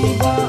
Shiva.